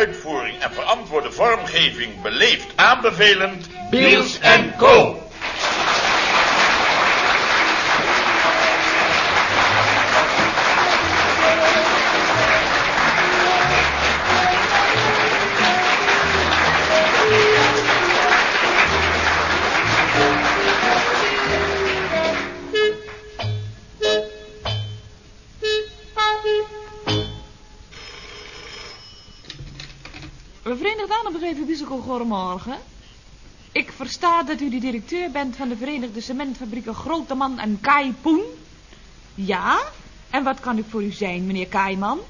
Uitvoering en verantwoorde vormgeving beleefd aanbevelend... Biels en Co. Verenigd Aanbedrijven Musical Goedemorgen. Ik versta dat u de directeur bent van de Verenigde Cementfabrieken Groteman en Kaipoen. Ja? En wat kan ik voor u zijn, meneer Kaiman?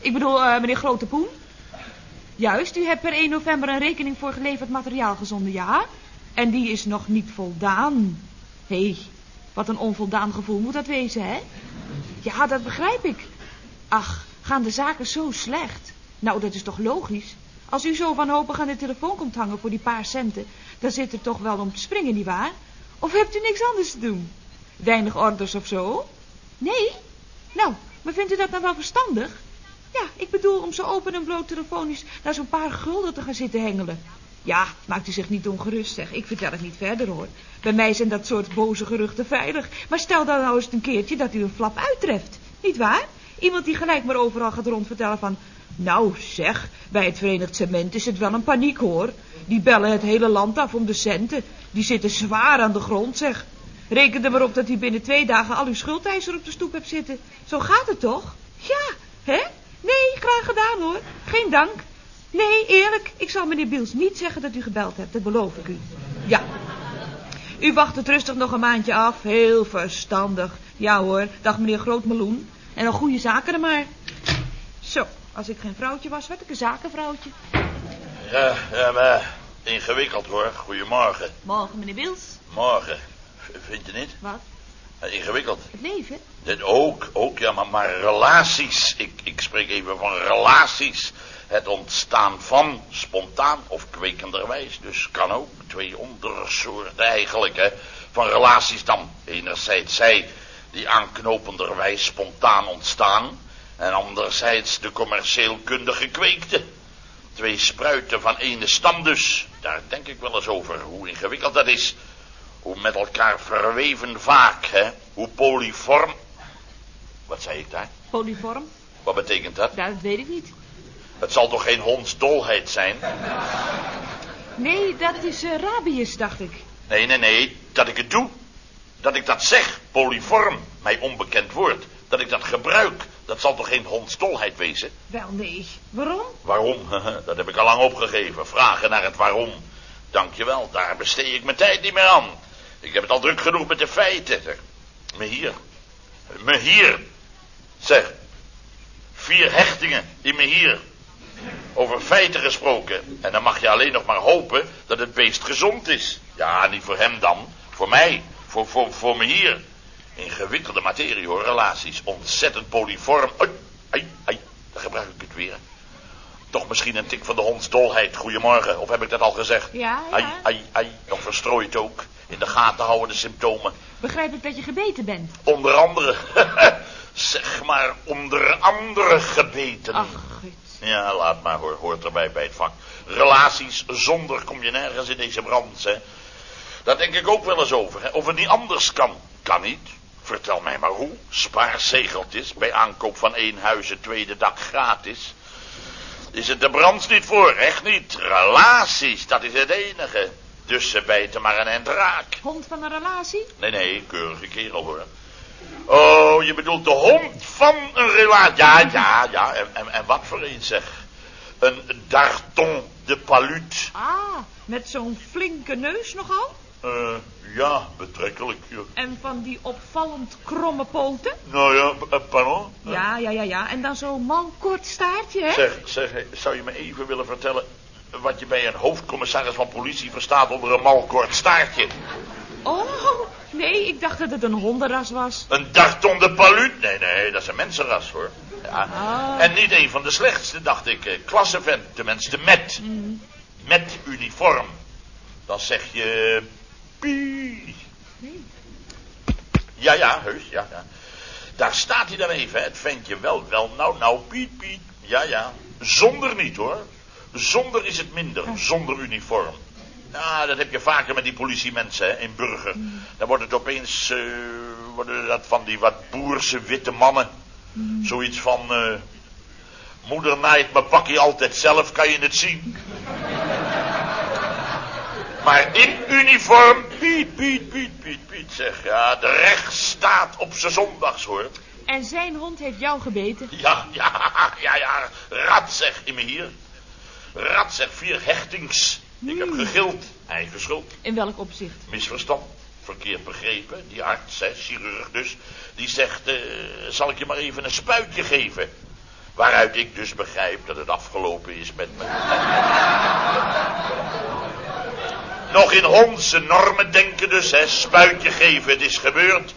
Ik bedoel, eh, meneer Grote Poen? Juist, u hebt per 1 november een rekening voor geleverd materiaal gezonden, ja? En die is nog niet voldaan. Hé, wat een onvoldaan gevoel moet dat wezen, hè? Ja, dat begrijp ik. Ach, gaan de zaken zo slecht? Nou, dat is toch logisch? Als u zo wanhopig aan de telefoon komt hangen voor die paar centen, dan zit er toch wel om te springen, nietwaar? Of hebt u niks anders te doen? Weinig orders of zo? Nee? Nou, maar vindt u dat nou wel verstandig? Ja, ik bedoel om zo open en bloot telefonisch naar zo'n paar gulden te gaan zitten hengelen. Ja, maakt u zich niet ongerust, zeg. Ik vertel het niet verder, hoor. Bij mij zijn dat soort boze geruchten veilig. Maar stel dan nou eens een keertje dat u een flap uittreft. Niet waar? Iemand die gelijk maar overal gaat rondvertellen van... Nou, zeg, bij het Verenigd Cement is het wel een paniek, hoor. Die bellen het hele land af om de centen. Die zitten zwaar aan de grond, zeg. Reken er maar op dat u binnen twee dagen al uw schuldeiser op de stoep hebt zitten. Zo gaat het toch? Ja, hè? Nee, graag gedaan, hoor. Geen dank. Nee, eerlijk, ik zal meneer Biels niet zeggen dat u gebeld hebt, dat beloof ik u. Ja. U wacht het rustig nog een maandje af, heel verstandig. Ja hoor, dag meneer Grootmeloen. En dan goede zaken er maar. Zo, als ik geen vrouwtje was, werd ik een zakenvrouwtje. Ja, ja, maar ingewikkeld hoor. Goedemorgen. Morgen, meneer Biels. Morgen. Vind je niet? Wat? Ingewikkeld. Het leven? Dit ook, ook, ja, maar, maar relaties. Ik, ik spreek even van relaties. Het ontstaan van, spontaan of kwekenderwijs. Dus kan ook. Twee ondersoorten eigenlijk, hè. Van relaties dan. Enerzijds zij die aanknopenderwijs spontaan ontstaan. En anderzijds de commercieel kundige kweekte. Twee spruiten van ene stam dus. Daar denk ik wel eens over. Hoe ingewikkeld dat is. Hoe met elkaar verweven vaak, hè. Hoe polyform. Wat zei ik daar? Polyvorm? Wat betekent dat? Dat weet ik niet. Het zal toch geen hondsdolheid zijn? Nee, dat is eh, rabius, dacht ik. Nee, nee, nee. Dat ik het doe. Dat ik dat zeg. Polyform. Mij onbekend woord. Dat ik dat gebruik. Dat zal toch geen hondsdolheid wezen? Wel, nee. Waarom? Waarom? Dat heb ik al lang opgegeven. Vragen naar het waarom. Dankjewel, daar besteed ik mijn tijd niet meer aan. Ik heb het al druk genoeg met de feiten. Me hier. Me hier. Zeg. Vier hechtingen in me hier. Over feiten gesproken. En dan mag je alleen nog maar hopen dat het beest gezond is. Ja, niet voor hem dan. Voor mij. Voor, voor, voor me hier. Ingewikkelde materie hoor, relaties. Ontzettend polyform. Ai, ai, ai. Dan gebruik ik het weer. Toch misschien een tik van de hondsdolheid. Goedemorgen, of heb ik dat al gezegd? Ja, ja. Ai, ai, ai. Nog verstrooid ook. In de gaten houden de symptomen. Begrijp ik dat je gebeten bent? Onder andere. zeg maar, onder andere gebeten. Ach, gut. Ja, laat maar hoor, hoort erbij bij het vak. Relaties zonder kom je nergens in deze brand, hè. Daar denk ik ook wel eens over, hè. Of het niet anders kan. Kan niet. Vertel mij maar hoe. Spaarzegeltjes bij aankoop van één huis het tweede dak gratis. Is het de brand niet voor, echt niet. Relaties, dat is het enige. Dus ze bijten maar een end raak. Hond van een relatie? Nee, nee, keurige kerel hoor. Oh, je bedoelt de hond van een relatie. Ja, ja, ja. En, en, en wat voor een zeg. Een Darton de Palut. Ah, met zo'n flinke neus nogal? Eh, ja, betrekkelijk. Ja. En van die opvallend kromme poten? Nou ja, eh, pardon? Ja, ja, ja, ja. En dan zo'n man kort staartje, hè? Zeg, zeg, zou je me even willen vertellen wat je bij een hoofdcommissaris van politie verstaat onder een mal kort staartje? Oh, Nee, ik dacht dat het een hondenras was. Een darton de paluut? Nee, nee, dat is een mensenras hoor. Ja. Ah. En niet een van de slechtste, dacht ik. Eh, Klassevent, tenminste met. Mm. Met uniform. Dan zeg je... Pie. Nee. Ja, ja, heus, ja, ja. Daar staat hij dan even, het ventje wel, wel, nou, nou, piet, piet. Ja, ja. Zonder niet, hoor. Zonder is het minder, zonder uniform. Nou, dat heb je vaker met die politiemensen, hè, in Burger. Dan wordt het opeens, eh, worden dat van die wat boerse witte mannen. Zoiets van, eh, moeder naait mijn pakje altijd zelf, kan je het zien? Maar in uniform, piet, piet, piet, piet, piet, zeg. Ja, de rechtsstaat op z'n zondags, hoor. En zijn hond heeft jou gebeten. Ja, ja, ja, ja, rat zeg, in me hier. Rat zeg, vier hechtings. Ik heb gegild, eigen schuld. In welk opzicht? Misverstand, verkeerd begrepen. Die arts, hè, chirurg dus, die zegt, eh, zal ik je maar even een spuitje geven? Waaruit ik dus begrijp dat het afgelopen is met me. Nog in Hondse normen denken dus, hè, spuitje geven, het is gebeurd.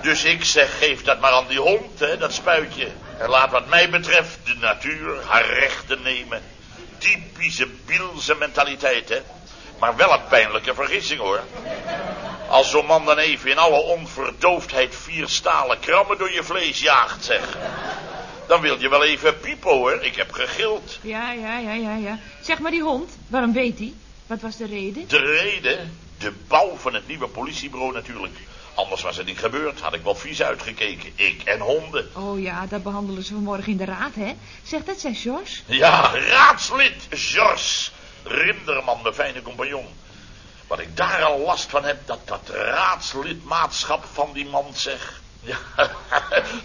Dus ik zeg, geef dat maar aan die hond, hè, dat spuitje. En laat wat mij betreft de natuur haar rechten nemen. Typische Bielse mentaliteit, hè. Maar wel een pijnlijke vergissing, hoor. Als zo'n man dan even in alle onverdoofdheid vier stalen krammen door je vlees jaagt, zeg. Dan wil je wel even piepen, hoor. Ik heb gegild. Ja, ja, ja, ja, ja. Zeg maar die hond, waarom weet hij? Wat was de reden? De reden, de bouw van het nieuwe politiebureau natuurlijk. Anders was het niet gebeurd, had ik wel vies uitgekeken. Ik en honden. Oh ja, dat behandelen ze vanmorgen in de raad, hè? Zeg, dat zijn George. Ja, raadslid Jos Rinderman, mijn fijne compagnon. Wat ik daar al last van heb, dat dat raadslidmaatschap van die man zeg. Ja,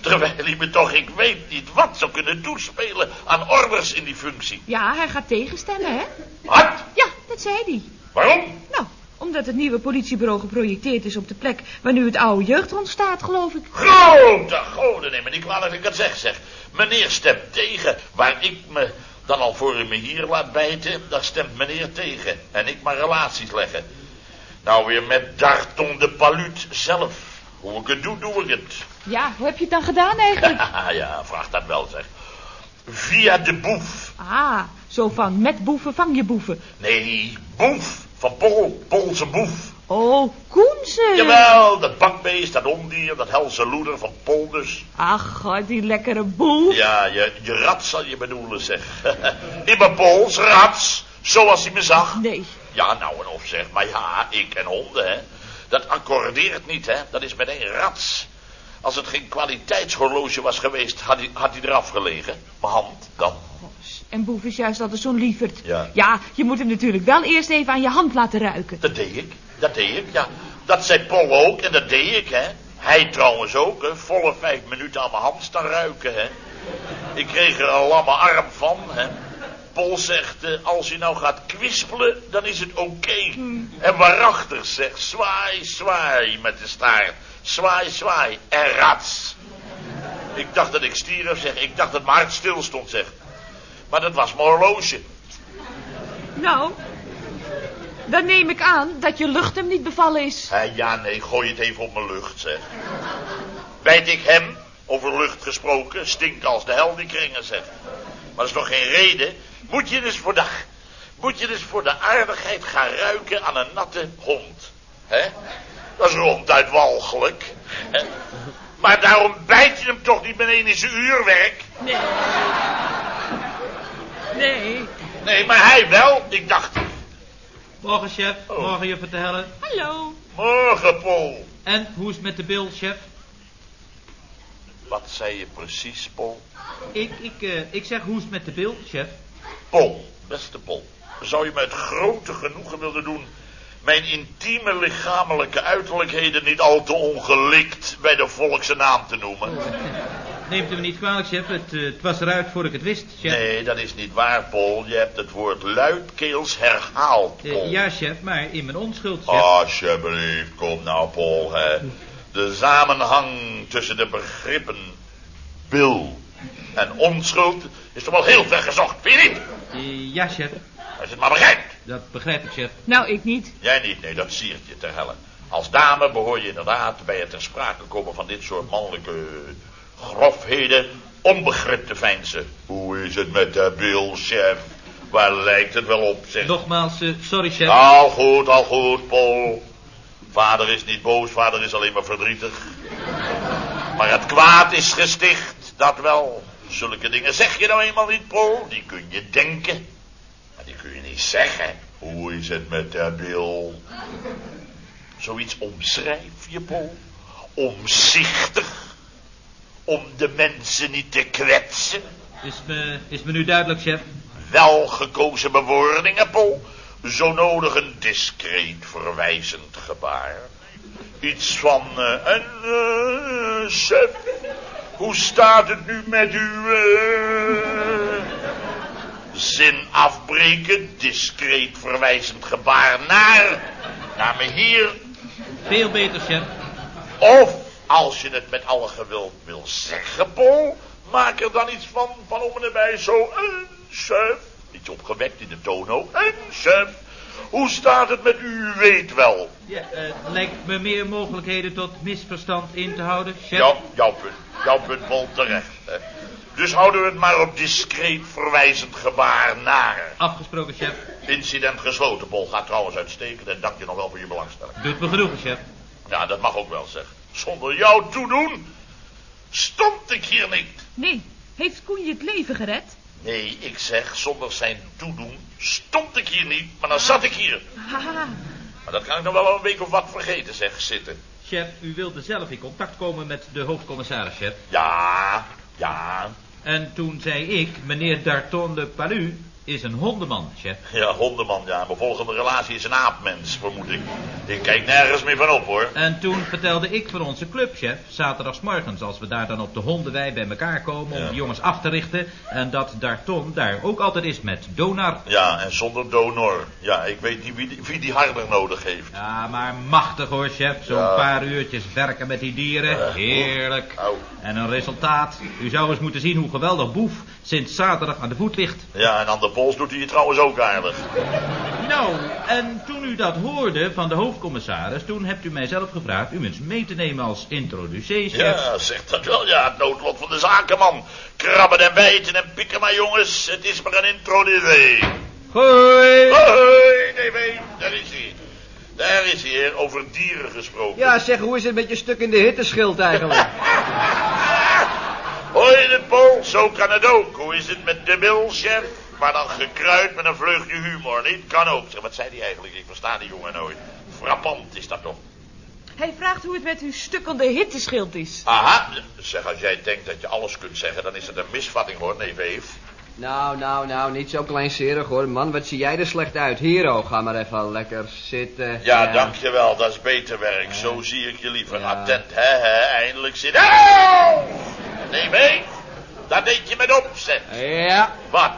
terwijl hij me toch, ik weet niet wat, zou kunnen toespelen aan orders in die functie. Ja, hij gaat tegenstemmen, hè? Wat? Ja, dat zei hij. Waarom? Nou, omdat het nieuwe politiebureau geprojecteerd is op de plek waar nu het oude jeugdhond staat, geloof ik. Grote goden, neem me niet kwalijk dat ik het zeg, zeg. Meneer stemt tegen, waar ik me dan al voor me hier laat bijten, daar stemt meneer tegen. En ik maar relaties leggen. Nou weer met Darton de Paluut zelf. Hoe ik het doe, doe ik het. Ja, hoe heb je het dan gedaan eigenlijk? ja, vraag dat wel, zeg. Via de boef. Ah, zo van met boeven vang je boeven. Nee, boef. Van Pol, Polse boef. Oh, Koense. Jawel, dat bankbeest, dat ondier, dat helse loeder van Pol dus. Ach, god, die lekkere boef. Ja, je, je rat zal je bedoelen, zeg. In mijn pols, rats, zoals hij me zag. Nee. Ja, nou en of zeg, maar ja, ik en honden, hè. Dat accordeert niet, hè. Dat is met één rats. Als het geen kwaliteitshorloge was geweest, had hij, had hij eraf gelegen. Mijn hand, dan. En boef is juist altijd zo'n lieverd. Ja. Ja, je moet hem natuurlijk wel eerst even aan je hand laten ruiken. Dat deed ik, dat deed ik, ja. Dat zei Pol ook en dat deed ik, hè. Hij trouwens ook, hè. Volle vijf minuten aan mijn hand staan ruiken, hè. Ik kreeg er een lamme arm van, hè. Pol zegt, eh, als je nou gaat kwispelen, dan is het oké. En waarachtig, zeg, zwaai, zwaai met de staart. Zwaai, zwaai. En rats. Ik dacht dat ik stierf, zeg. Ik dacht dat mijn hart stil stond, zeg. Maar dat was mijn horloge. Nou, dan neem ik aan dat je lucht hem niet bevallen is. Ja, nee, gooi het even op mijn lucht, zeg. Weet ik hem, over lucht gesproken, stinkt als de hel die kringen, zeg. Maar dat is nog geen reden. Moet je dus voor de, moet je dus voor de aardigheid gaan ruiken aan een natte hond. hè? Dat is ronduit walgelijk. hè? Maar daarom bijt je hem toch niet meteen in zijn uurwerk? Nee. Nee. Nee, maar hij wel. Ik dacht, Morgen, chef. Oh. Morgen, juffrouw te Helle. Hallo. morgen, Pol. En, hoe is het met de bil, chef? Wat zei je precies, Pol? Ik, ik, eh, ik zeg, hoe is het met de bil, chef? Pol, beste Pol. Zou je me het grote genoegen willen doen... mijn intieme lichamelijke uiterlijkheden niet al te ongelikt... bij de volkse naam te noemen? Neemt u me niet kwalijk, chef. Het, eh, het was eruit voor ik het wist, chef. Nee, dat is niet waar, Pol. Je hebt het woord luidkeels herhaald, Eh, Pol. ja, chef, maar in mijn onschuld, chef. Alsjeblieft, kom nou, Pol, hè. De samenhang tussen de begrippen bil en onschuld is toch wel heel ver gezocht, vind je niet? Eh, ja, chef. Als je het maar begrijpt. Dat begrijp ik, chef. Nou, ik niet. Jij niet, nee, dat siert je ter helle. Als dame behoor je inderdaad bij het ter sprake komen van dit soort mannelijke grofheden onbegrip te veinzen. Hoe is het met de bil, chef? Waar lijkt het wel op, zeg? Nogmaals, eh, sorry, chef. Al goed, al goed, Paul. Vader is niet boos, vader is alleen maar verdrietig. Maar het kwaad is gesticht, dat wel. Zulke dingen zeg je nou eenmaal niet, Paul. Die kun je denken. Maar die kun je niet zeggen. Hoe is het met de bil? Zoiets omschrijf je, Paul. Omzichtig. Om de mensen niet te kwetsen. Is me, is me nu duidelijk, chef? Welgekozen bewoordingen, Paul. Zo nodig een discreet verwijzend gebaar. Iets van, eh, en, eh, chef, hoe staat het nu met uw, eh, zin afbreken, discreet verwijzend gebaar naar, naar me hier. Veel beter, chef. Of, als je het met alle geweld wil zeggen, Paul, maak er dan iets van, van om en erbij zo, een chef. Iets opgewekt in de tono, een chef. Hoe staat het met u, u weet wel. Ja, eh, lijkt me meer mogelijkheden tot misverstand in te houden, chef. Jouw, jouw punt, jouw punt vol terecht. Hè. Dus houden we het maar op discreet verwijzend gebaar naar. Afgesproken, chef. Incident gesloten, Paul. Gaat trouwens uitstekend en dank je nog wel voor je belangstelling. Doet me genoegen, chef. Ja, dat mag ook wel, zeg. Zonder jouw toedoen stond ik hier niet. Nee, heeft Koen je het leven gered? Nee, ik zeg, zonder zijn toedoen stond ik hier niet, maar dan zat ik hier. Haha. Maar dat kan ik nog wel een week of wat vergeten, zeg, zitten. Chef, u wilde zelf in contact komen met de hoofdcommissaris, chef. Ja, ja, En toen zei ik, meneer Darton de Palu is een hondenman, chef. ja, hondenman, ja. Mijn volgende relatie is een aapmens, vermoed ik. Ik kijk nergens meer van op, hoor. En toen vertelde ik van onze club, chef, zaterdagsmorgens, als we daar dan op de hondenwei bij elkaar komen om de jongens af te richten. En dat Darton daar ook altijd is met Donar. Ja, en zonder donor. Ja, ik weet niet wie die, wie die harder nodig heeft. Ja, maar machtig hoor, chef. Zo'n Ja. paar uurtjes werken met die dieren. Ja. Heerlijk. Au. En een resultaat. U zou eens moeten zien hoe geweldig Boef sinds zaterdag aan de voet ligt. Ja, en aan de pols doet hij je trouwens ook aardig. Nou, en toen u dat hoorde van de hoofdcommissaris, toen hebt u mij zelf gevraagd u eens mee te nemen als introducee, chef. Ja, zeg dat wel. Ja, het noodlot van de zakenman. Krabben en bijten en pikken maar, jongens. Het is maar een introducee. Hoi! Hoi, nee, nee, daar is hij. Daar is hij, heer. Over dieren gesproken. Ja, zeg, hoe is het met je stuk in de hitteschild eigenlijk? Hoi, de Pol, zo kan het ook. Hoe is het met de bil, chef? Maar dan gekruid met een vleugje humor, niet? Kan ook. Zeg, wat zei hij eigenlijk? Ik versta die jongen nooit. Frappant is dat toch? Hij vraagt hoe het met uw stukkende hitteschild is. Aha, zeg, als jij denkt dat je alles kunt zeggen, dan is het een misvatting hoor, neef Eef. nou, nou, nou, niet zo kleinserig hoor. Man, wat zie jij er slecht uit. Hero, ga maar even lekker zitten. Ja, dankjewel, dat is beter werk. Zo zie ik je liever. Ja. Attent, hè, hè, eindelijk zit... Au! Neef Eef, dat deed je met opzet. Ja, Wat?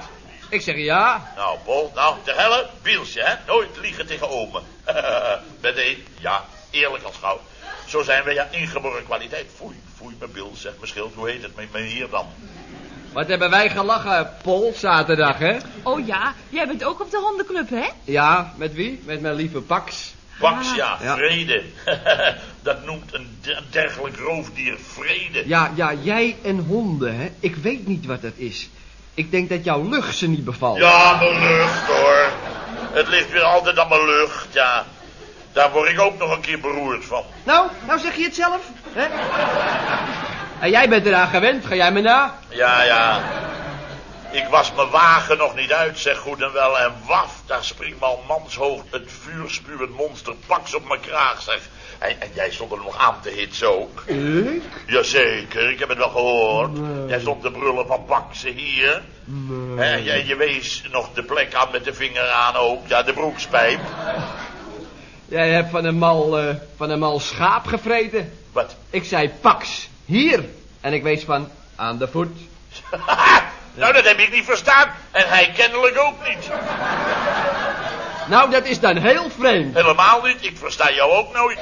Ik zeg ja. Nou, Paul, nou, ter helle, bielsje, hè? Nooit liegen tegen ome. Met één, ja, eerlijk als goud. Zo zijn wij, ja, ingeboren kwaliteit. Foei, foei, mijn bil, zeg mijn schild, hoe heet het met me hier dan? Wat hebben wij gelachen, Pol, zaterdag, hè? Oh ja, jij bent ook op de hondenclub, hè? Ja, met wie? Met mijn lieve Pax. Pax, ja, Ja. vrede. dat noemt een de- dergelijk roofdier vrede. Ja, ja, jij en honden, hè? Ik weet niet wat dat is. Ik denk dat jouw lucht ze niet bevalt. Ja, mijn lucht, hoor. Het ligt weer altijd aan mijn lucht, ja. Daar word ik ook nog een keer beroerd van. Nou, nou zeg je het zelf, hè? En jij bent eraan gewend, ga jij me na? Ja, ja. Ik was mijn wagen nog niet uit, zeg goed en wel. En waf, daar springt me al manshoog het vuurspuwend monster paks op mijn kraag, zeg. En, en jij stond er nog aan te hitsen ook. Ik? Jazeker, ik heb het wel gehoord. Nee. Jij stond te brullen van baksen hier. Nee. En jij, je wees nog de plek aan met de vinger aan ook. Ja, de broekspijp. Jij hebt van een mal, eh, van een mal schaap gevreten. Wat? Ik zei Pax, hier. En ik wees van aan de voet. nou, dat heb ik niet verstaan. En hij kennelijk ook niet. Nou, dat is dan heel vreemd. Helemaal niet. Ik versta jou ook nooit.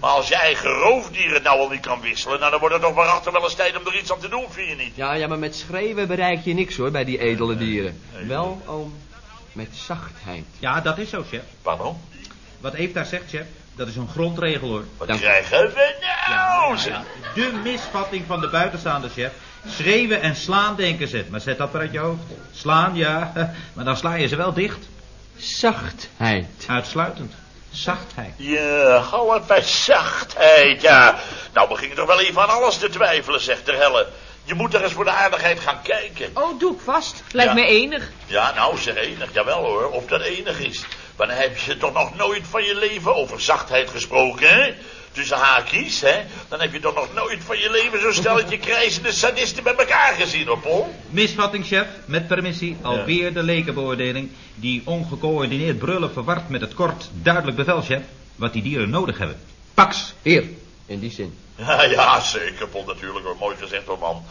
Maar als je eigen roofdieren nou al niet kan wisselen... Nou, dan wordt het toch waarachter wel eens tijd om er iets aan te doen, vind je niet? Ja, ja, maar met schreeuwen bereik je niks hoor, bij die edele dieren. Wel, oom, met zachtheid. Ja, dat is zo, chef. Pardon? Wat Eve daar zegt, chef. Dat is een grondregel, hoor. Wat Dank u. krijgen we nou? zeg? De misvatting van de buitenstaande chef. Schreeuwen en slaan denken ze. Maar zet dat maar uit je hoofd. Slaan, ja. Maar dan sla je ze wel dicht. Zachtheid. Uitsluitend. Zachtheid. Ja, hou het bij zachtheid, ja. Nou begin ik toch wel even aan alles te twijfelen, zegt de helle. Je moet er eens voor de aardigheid gaan kijken. Oh, doe ik vast. Lijkt Ja. me enig. Ja, nou zeg enig, jawel hoor, of dat enig is. Maar dan heb je toch nog nooit van je leven over zachtheid gesproken, hè? Tussen haakjes, hè? Dan heb je toch nog nooit van je leven zo'n stelletje krijzende sadisten bij elkaar gezien, hoor, Paul. Misvatting, chef. Met permissie. Alweer de lekenbeoordeling. Die ongecoördineerd brullen verward met het kort, duidelijk bevel, chef. Wat die dieren nodig hebben. Pax. Hier, in die zin. Ja, ja, zeker, Paul, natuurlijk hoor. Mooi gezegd hoor, man.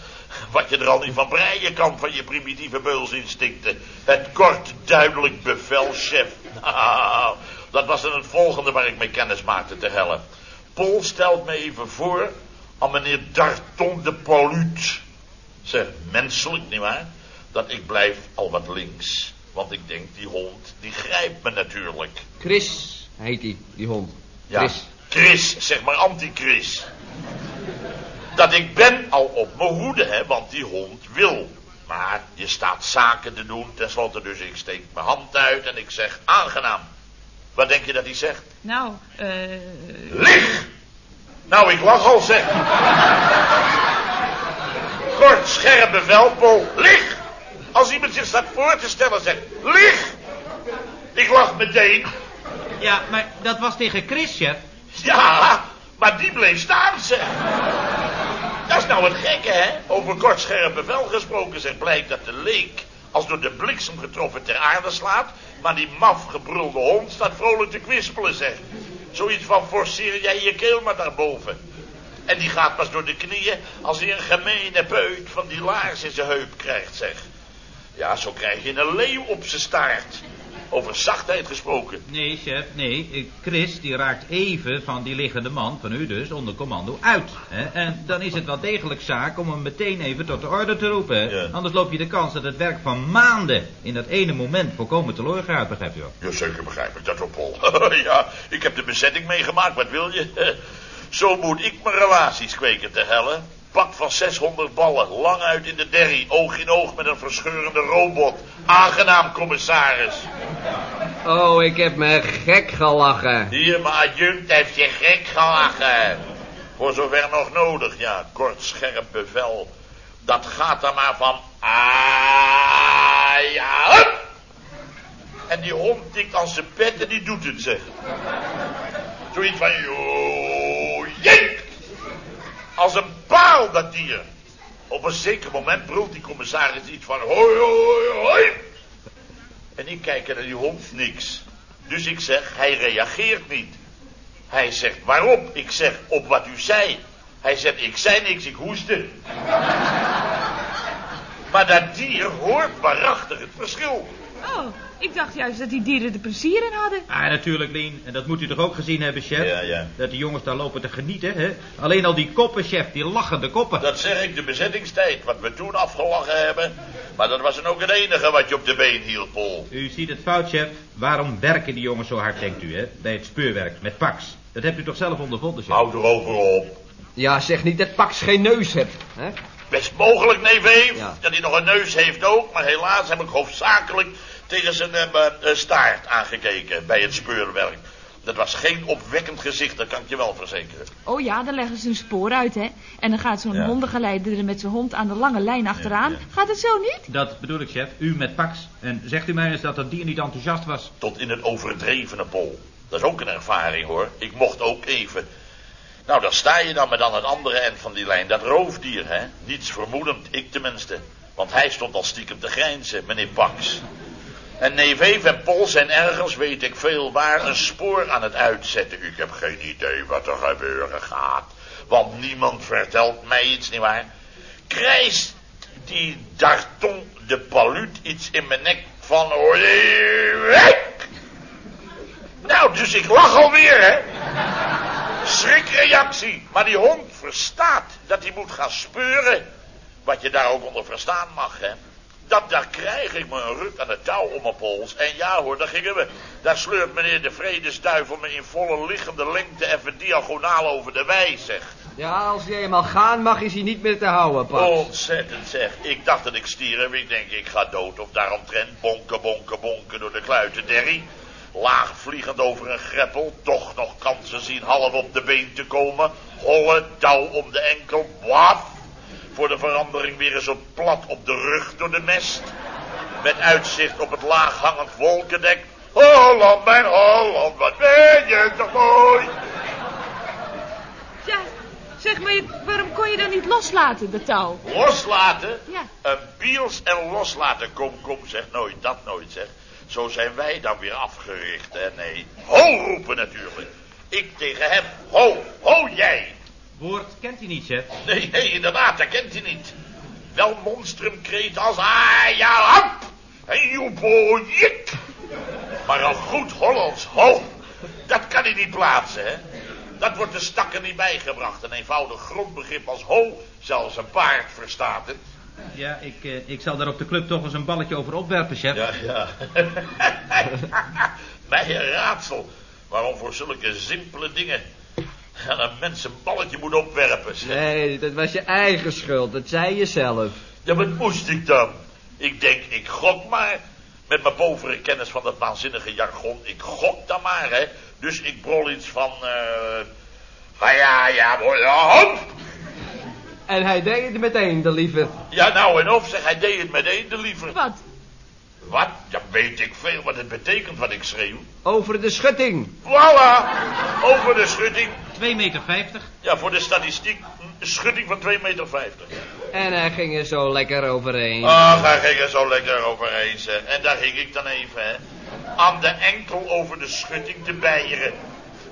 Wat je er al niet van breien kan van je primitieve beulsinstincten. Het kort, duidelijk bevel, chef. Nou, dat was dan het volgende waar ik mee kennis maakte te hellen. Paul stelt me even voor aan meneer Darton de Polut. Zeg, menselijk, nietwaar? Dat ik blijf al wat links. Want ik denk, die hond, die grijpt me natuurlijk. Chris heet die, die hond. Ja, Chris. Chris, zeg maar anti-Chris. Dat ik ben al op mijn hoede, hè, want die hond wil. Maar je staat zaken te doen, tenslotte dus ik steek mijn hand uit en ik zeg aangenaam. Wat denk je dat hij zegt? Nou, eh... Lig! Nou, ik lach al, zeg. Kort, scherp bevel, Paul. Lig! Als iemand zich staat voor te stellen, zegt lig! Ik lach meteen. Ja, maar dat was tegen Chris, chef. Ja, maar die bleef staan, zeg. Dat is nou het gekke, hè? Over kort scherp bevel gesproken, zeg. Blijkt dat de leek als door de bliksem getroffen ter aarde slaat... maar die maf gebrulde hond staat vrolijk te kwispelen, zeg. Zoiets van, forceer jij je keel maar naar boven. En die gaat pas door de knieën als hij een gemene peut van die laars in zijn heup krijgt, zeg. Ja, zo krijg je een leeuw op zijn staart. Over zachtheid gesproken. Nee, chef, nee. Chris, die raakt even van die liggende man, van u dus, onder commando uit. Hè? En dan is het wel degelijk zaak om hem meteen even tot de orde te roepen. Ja. Anders loop je de kans dat het werk van maanden in dat ene moment volkomen teloor gaat, begrijpt u wel. Jazeker begrijp ik dat op, Paul. ja, ik heb de bezetting meegemaakt, wat wil je? Zo moet ik mijn relaties kweken te hellen. Pak van 600 ballen, lang uit in de derrie, oog in oog met een verscheurende robot. Aangenaam, commissaris. Oh, ik heb me gek gelachen. Hier, mijn adjunct heeft je gek gelachen. Voor zover nog nodig, ja, kort, scherp bevel. Dat gaat er maar van... Ah, ja, hup! En die hond tikt aan zijn pet en die doet het, zeg. Zoiets van... Joh, jenk! Als een paal, dat dier. Op een zeker moment brult die commissaris iets van... Hoi, hoi, hoi. En ik kijk naar die hond, niks. Dus ik zeg, hij reageert niet. Hij zegt, waarop? Ik zeg, op wat u zei. Hij zegt, ik zei niks, ik hoestte. maar dat dier hoort waarachtig het verschil. Oh, ik dacht juist dat die dieren er plezier in hadden. Ah, natuurlijk, Lien. En dat moet u toch ook gezien hebben, chef? Ja, ja. Dat die jongens daar lopen te genieten, hè? Alleen al die koppen, chef, die lachende koppen. Dat zeg ik, de bezettingstijd, wat we toen afgelachen hebben. Maar dat was dan ook het enige wat je op de been hield, Paul. U ziet het fout, chef. Waarom werken die jongens zo hard, denkt u, hè? Bij het speurwerk, met Pax. Dat hebt u toch zelf ondervonden, chef? Hou erover op. Ja, zeg niet dat Pax geen neus hebt. Hè? Best mogelijk, neef Eef, Ja. dat hij nog een neus heeft ook. Maar helaas heb ik hoofdzakelijk tegen zijn eh, staart aangekeken bij het speurwerk. Dat was geen opwekkend gezicht, dat kan ik je wel verzekeren. Oh ja, dan leggen ze een spoor uit, hè. En dan gaat zo'n Ja. hondengeleider er met zijn hond aan de lange lijn achteraan. ja. Gaat het zo niet? Dat bedoel ik, chef. U met Pax. En zegt u mij eens dat dat dier niet enthousiast was? Tot in het overdrevene, Pol. Dat is ook een ervaring, hoor. Ik mocht ook even. Nou, dan sta je dan met aan het andere eind van die lijn. Dat roofdier, hè. Niets vermoedend, ik tenminste. Want hij stond al stiekem te grijnzen, meneer Pax. En neef Eve en Pol zijn ergens, weet ik veel waar, een spoor aan het uitzetten. Ik heb geen idee wat er gebeuren gaat. Want niemand vertelt mij iets, nietwaar? Krijst die Darton de Palut iets in mijn nek van... Weg! Nou, dus ik lach alweer, hè? Schrikreactie. Maar die hond verstaat dat hij moet gaan speuren. Wat je daar ook onder verstaan mag, hè? Dat, daar krijg ik me een ruk aan het touw om mijn pols. En ja hoor, daar gingen we. Daar sleurt meneer de vredesduivel me in volle liggende lengte even diagonaal over de wei, zeg. Ja, als hij eenmaal gaan mag, is hij niet meer te houden, Paps. Ontzettend, zeg. Ik dacht dat ik stierf. Ik denk, ik ga dood. Of daaromtrent bonken, bonken, bonken door de kluitenderrie. Laag vliegend over een greppel. Toch nog kansen zien half op de been te komen. Holle, dauw om de enkel. Waf. Voor de verandering weer eens op plat op de rug door de mest. Met uitzicht op het laaghangend wolkendek. Holland, mijn Holland, wat ben je toch mooi. Ja, zeg maar, waarom kon je dan niet loslaten, de touw? Loslaten? Ja. Een biels en loslaten. Kom, kom, zeg nooit, dat nooit, zeg. Zo zijn wij dan weer afgericht, hè, nee. Ho roepen natuurlijk. Ik tegen hem. Ho, ho jij. Woord kent hij niet, chef. Nee, nee, inderdaad, dat kent hij niet. Wel monstrumkreet als ah ja hap. En joepo jik. Maar een goed Hollands ho. Dat kan hij niet plaatsen, hè. Dat wordt de stakker niet bijgebracht. Een eenvoudig grondbegrip als ho. Zelfs een paard verstaat het. Ja, ik, eh, ik zal daar op de club toch eens een balletje over opwerpen, chef. Ja, ja. Mij een raadsel. Waarom voor zulke simpele dingen aan een mens een balletje moet opwerpen. zeg. Nee, dat was je eigen schuld. Dat zei je zelf. Ja, wat moest ik dan? Ik denk, ik gok maar. Met mijn povere kennis van dat waanzinnige jargon. Ik gok dan maar, hè. Dus ik brol iets van... eh ah ja, ja, hoor, ja, hop. En hij deed het meteen, de lieve. Ja, nou en of, zeg, hij deed het meteen, de liever. Wat? Wat? Ja, weet ik veel wat het betekent wat ik schreeuw. Over de schutting. Voilà! Over de schutting. 2,50 meter. Ja, voor de statistiek, een schutting van 2,50 meter. En hij ging er zo lekker overheen. Ach, daar ging er zo lekker overheen, zeg. En daar ging ik dan even, hè. Aan de enkel over de schutting te bijeren.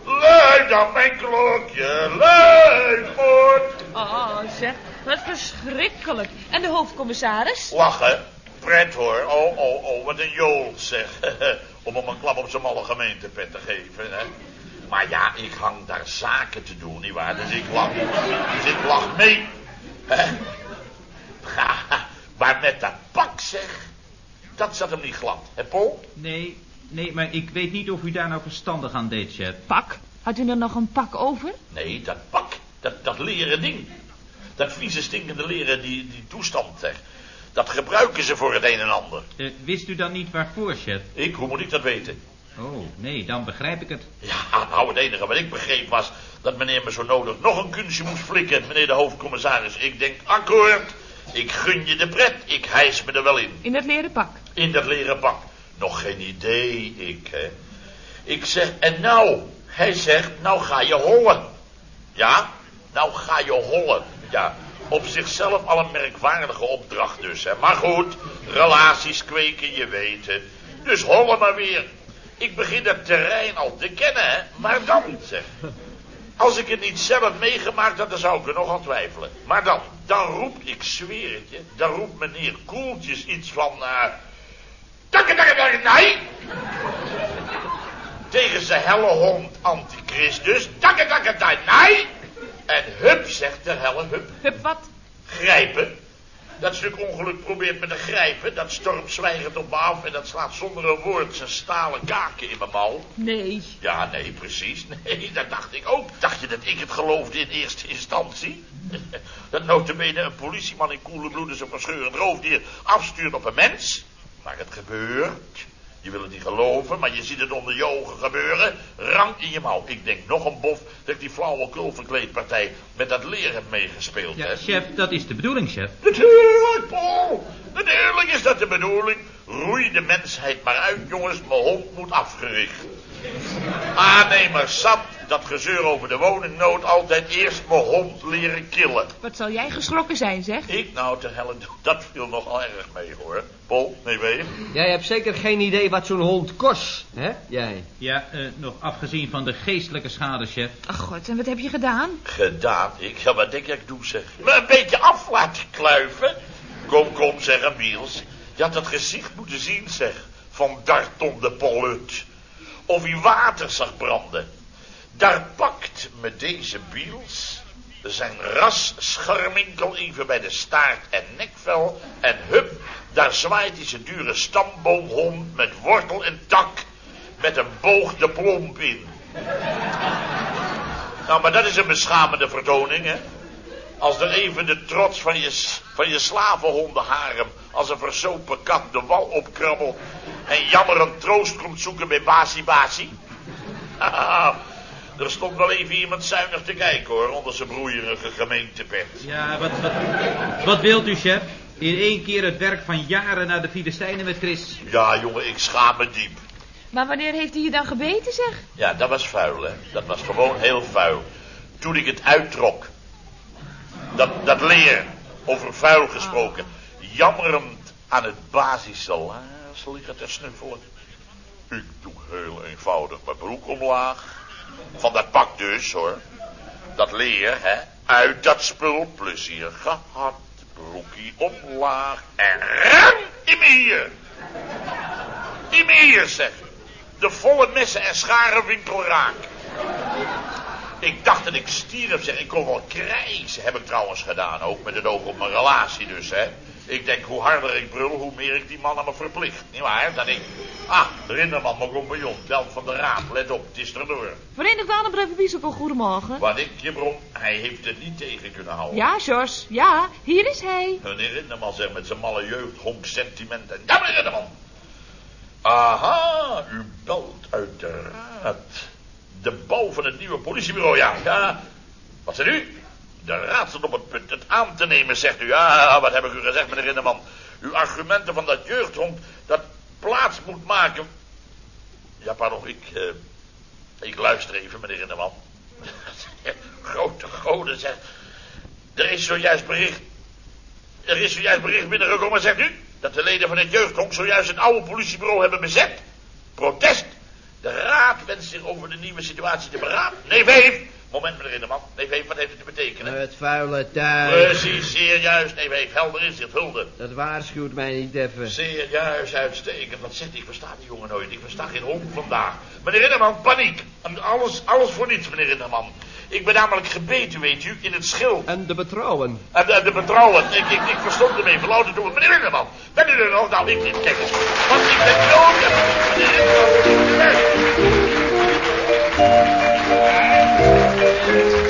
Luid dan mijn klokje, luid voort. Oh, zeg, wat verschrikkelijk. En de hoofdcommissaris? Lachen, pret hoor. Oh, oh, oh, wat een jool, zeg. Om hem een klap op zijn malle gemeentepet te geven, hè. Maar ja, ik hang daar zaken te doen, nietwaar? Dus ik lach, dus ik lach mee. Hè? Maar met dat pak, zeg. Dat zat hem niet glad, hè, Paul? Nee, nee, maar ik weet niet of u daar nou verstandig aan deed, chef. Pak? Had u er nog een pak over? Nee, dat pak, dat, dat leren ding. Dat vieze stinkende leren, die, die toestand, zeg. Dat gebruiken ze voor het een en ander. Eh, wist u dan niet waarvoor, chef? Ik, hoe moet ik dat weten? Oh, nee, dan begrijp ik het. Ja, nou, het enige wat ik begreep was dat meneer me zo nodig nog een kunstje moest flikken, meneer de hoofdcommissaris. Ik denk, akkoord, ik gun je de pret, ik hijs me er wel in. In dat leren pak? In dat leren pak. Nog geen idee, ik, hè. Ik zeg, en nou? Hij zegt, nou ga je hollen. Ja, nou ga je hollen. Ja, op zichzelf al een merkwaardige opdracht dus, hè. Maar goed, relaties kweken, je weet het. Dus hollen maar weer. Ik begin het terrein al te kennen, hè. Maar dan, zeg. Als ik het niet zelf meegemaakt had, dan zou ik er nog aan twijfelen. Maar dan, dan roept, ik zweer het je, dan roept meneer Koeltjes iets van... eh takke, takke, takke, nee! Tegen zijn helle hond antichristus. Takke, takke, takke, nee! En hup, zegt de helle hup. Hup, wat? Grijpen. Dat stuk ongeluk probeert me te grijpen. Dat stormt zwijgend op me af en dat slaat zonder een woord zijn stalen kaken in mijn mouw. Nee. Ja, nee, precies. Nee, dat dacht ik ook. Dacht je dat ik het geloofde in eerste instantie? Dat notabene een politieman in koele bloedens op een scheurend roofdier afstuurt op een mens? Maar het gebeurt. Je wil het niet geloven, maar je ziet het onder je ogen gebeuren. Rang in je mouw. Ik denk nog een bof dat ik die flauwekul verkleedpartij met dat leer heb meegespeeld. Ja, hè? chef, dat is de bedoeling, chef. Natuurlijk, Paul. Natuurlijk is dat de bedoeling. Roei de mensheid maar uit, jongens. Mijn hond moet afgericht. Aannemer zat dat gezeur over de woningnood altijd eerst mijn hond leren killen. Wat zal jij geschrokken zijn, zeg? Ik nou te helle, dat viel nogal erg mee hoor. Paul, nee weet je? Jij hebt zeker geen idee wat zo'n hond kost, hè? Jij. Ja, eh, nog afgezien van de geestelijke schade, chef. Ach god, en wat heb je gedaan? Gedaan, ik. Ja, wat denk je ik doe zeg? Me een beetje af laten kluiven. Kom, kom, zeg een Biels. Je had dat gezicht moeten zien, zeg. Van Darton de Pollut. Of hij water zag branden. Daar pakt me deze Biels zijn ras scharminkel even bij de staart en nekvel. En hup, daar zwaait hij zijn dure stamboomhond met wortel en tak. met een boog de plomp in. Nou, maar dat is een beschamende vertoning, hè? Als er even de trots van je, van je slavenhondenharem... als een versopen kat de wal opkrabbelt... en jammerend troost komt zoeken bij Basi Basi. er stond wel even iemand zuinig te kijken, hoor... onder zijn broeierige gemeentepet. Ja, wat, wat, wat wilt u, chef? In één keer het werk van jaren naar de Filistijnen met Chris. Ja, jongen, ik schaam me diep. Maar wanneer heeft hij je dan gebeten, zeg? Ja, dat was vuil, hè. Dat was gewoon heel vuil. Toen ik het uittrok. Dat, dat leer, over vuil gesproken. Jammerend aan het basissalaris liggen te snuffelen. Ik doe heel eenvoudig mijn broek omlaag. Van dat pak dus, hoor. Dat leer, hè. Uit dat spul plezier gehad. Broekie omlaag. En ram in hier. In hier, zeg. De volle messen en scharenwinkel raak. Ik dacht dat ik stierf, zeg. Ik kon wel krijzen. Heb ik trouwens gedaan, ook met het oog op mijn relatie dus, hè. Ik denk, hoe harder ik brul, hoe meer ik die man aan me verplicht. Niet waar? Dan denk ik, ah, de rinderman, mijn compagnon, belt van de raad. Let op, het is erdoor. Verenigde Annenbreven Biesel, goedemorgen. Wat ik je bron, hij heeft het niet tegen kunnen houden. Ja, Jos, ja, hier is hij. Meneer Rinderman zegt met zijn malle jeugdhonk sentimenten. Ja, meneer Rinderman. Aha, u belt uit de bouw van het nieuwe politiebureau, ja. Ja, wat zegt u? De raad staat op het punt het aan te nemen, zegt u. Ja, wat heb ik u gezegd, meneer Rinderman? Uw argumenten van dat jeugdhonk, dat plaats moet maken... Ja, pardon, ik... eh, ik luister even, meneer Rinderman. Grote goden, zeg. Er is zojuist bericht er is zojuist bericht binnengekomen, zegt u, dat de leden van het jeugdhonk zojuist het oude politiebureau hebben bezet. Protest. De raad wenst zich over de nieuwe situatie te beraden. Nee, Veef. Moment, meneer Rinderman. Nee, Veef, wat heeft het te betekenen? Het vuile tuig. Precies, zeer juist. Nee, Veef, helder inzicht, hulde. Dat waarschuwt mij niet even. Zeer juist, uitstekend. Wat zegt? Ik versta die jongen nooit. Ik versta geen hond vandaag. Meneer Rinderman, paniek. Alles, alles voor niets, meneer Rinderman. Ik ben namelijk gebeten, weet u, in het schil. En de betrouwen. En de, betrouwen. Ik, ik, ik verstond ermee. even louter we Meneer Linneman, ben u er nog? Nou, ik ik Kijk eens. Want ik ben dood.